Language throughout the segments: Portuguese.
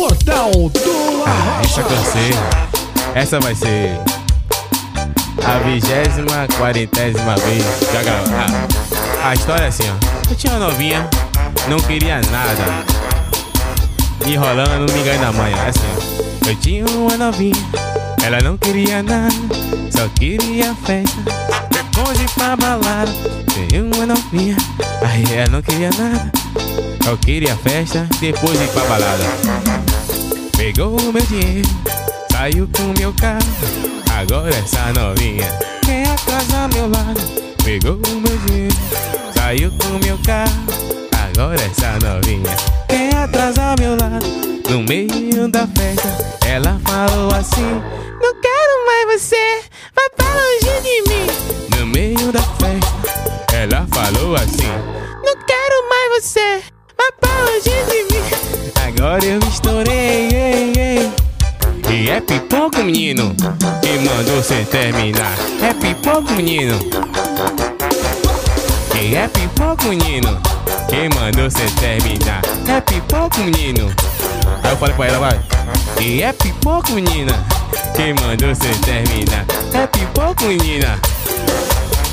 Portal do Ah, essa cansei. Essa vai ser a vigésima, quarentésima vez gravo. Ah, a história é assim, ó. Eu tinha uma novinha, não queria nada. Me enrolando, me enganando da mãe. É assim, ó. Eu tinha uma novinha, ela não queria nada, só queria festa. Depois de ir pra balada, tem uma novinha, aí ela não queria nada, só queria festa. Depois de ir pra balada. Pegou o meu dinheiro, saiu com meu carro. Agora essa novinha quer a meu lado. Pegou o meu dinheiro, saiu com meu carro. Agora essa novinha quer atrasar meu lado. No meio da festa, ela falou assim: Não quero mais você, vai pra longe de mim. No meio da festa, ela falou assim: Não quero mais você, pipoco, menino, que mandou cê terminar. É pipoco, menino. E é pipoco, menino, que mandou cê terminar. É pipoco, menino. Aí eu falei pra ela, vai. E é pipoco, menina, que mandou cê terminar. É pipoco, menina.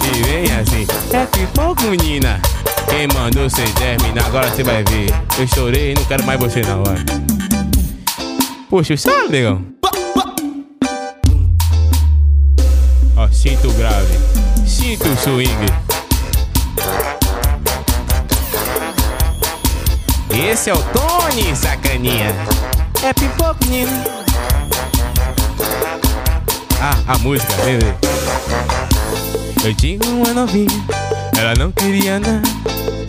E vem assim, é pipoco, menina. Quem mandou cê terminar, agora cê vai ver. Eu estourei, não quero mais você não, vai. Puxa, sabe, negão? Sinto o swing. Esse é o Tony, sacaninha. É pipoco, menino. Ah, a música, vem. Eu tinha uma novinha, ela não queria nada,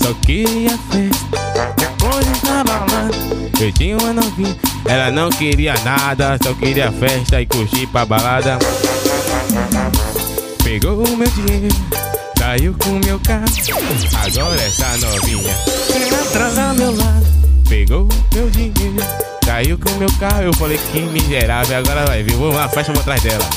só queria festa. Depois de estar balada, eu tinha uma novinha, ela não queria nada, só queria festa e curtir pra balada. Pegou o meu dinheiro, saiu com meu carro. Agora essa novinha quer atrasar meu lado. Pegou o meu dinheiro, saiu com meu carro. Eu falei que miserável, agora vai vir, vou na festa, vou atrás dela.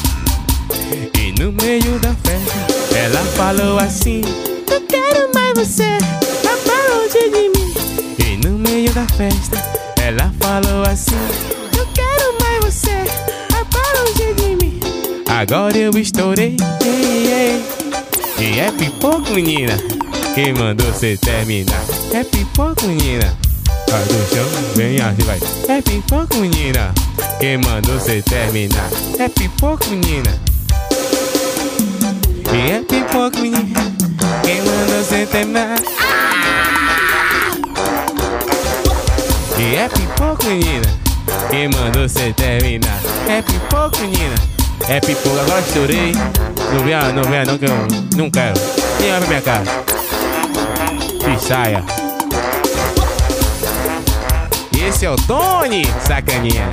E no meio da festa, ela falou assim: Não quero mais você, vai pra longe de mim. E no meio da festa, ela falou assim: Não quero mais você, Agora eu estourei, ei, ei. E é pipoco, menina, quem mandou cê terminar? É pipoco, menina. Vai do chão, vem assim, vai. É pipoco, menina, quem mandou cê terminar? É pipoco, menina. E é pipoco, menina, quem mandou cê terminar? E é pipoco, menina, quem mandou cê terminar? É pipoco, menina. É pipoco, agora estourei. Não venha, não venha não que eu não quero. Nem olha pra minha cara. Que saia. Esse é o Tony, sacaninha.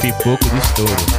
Pipoco de estouro.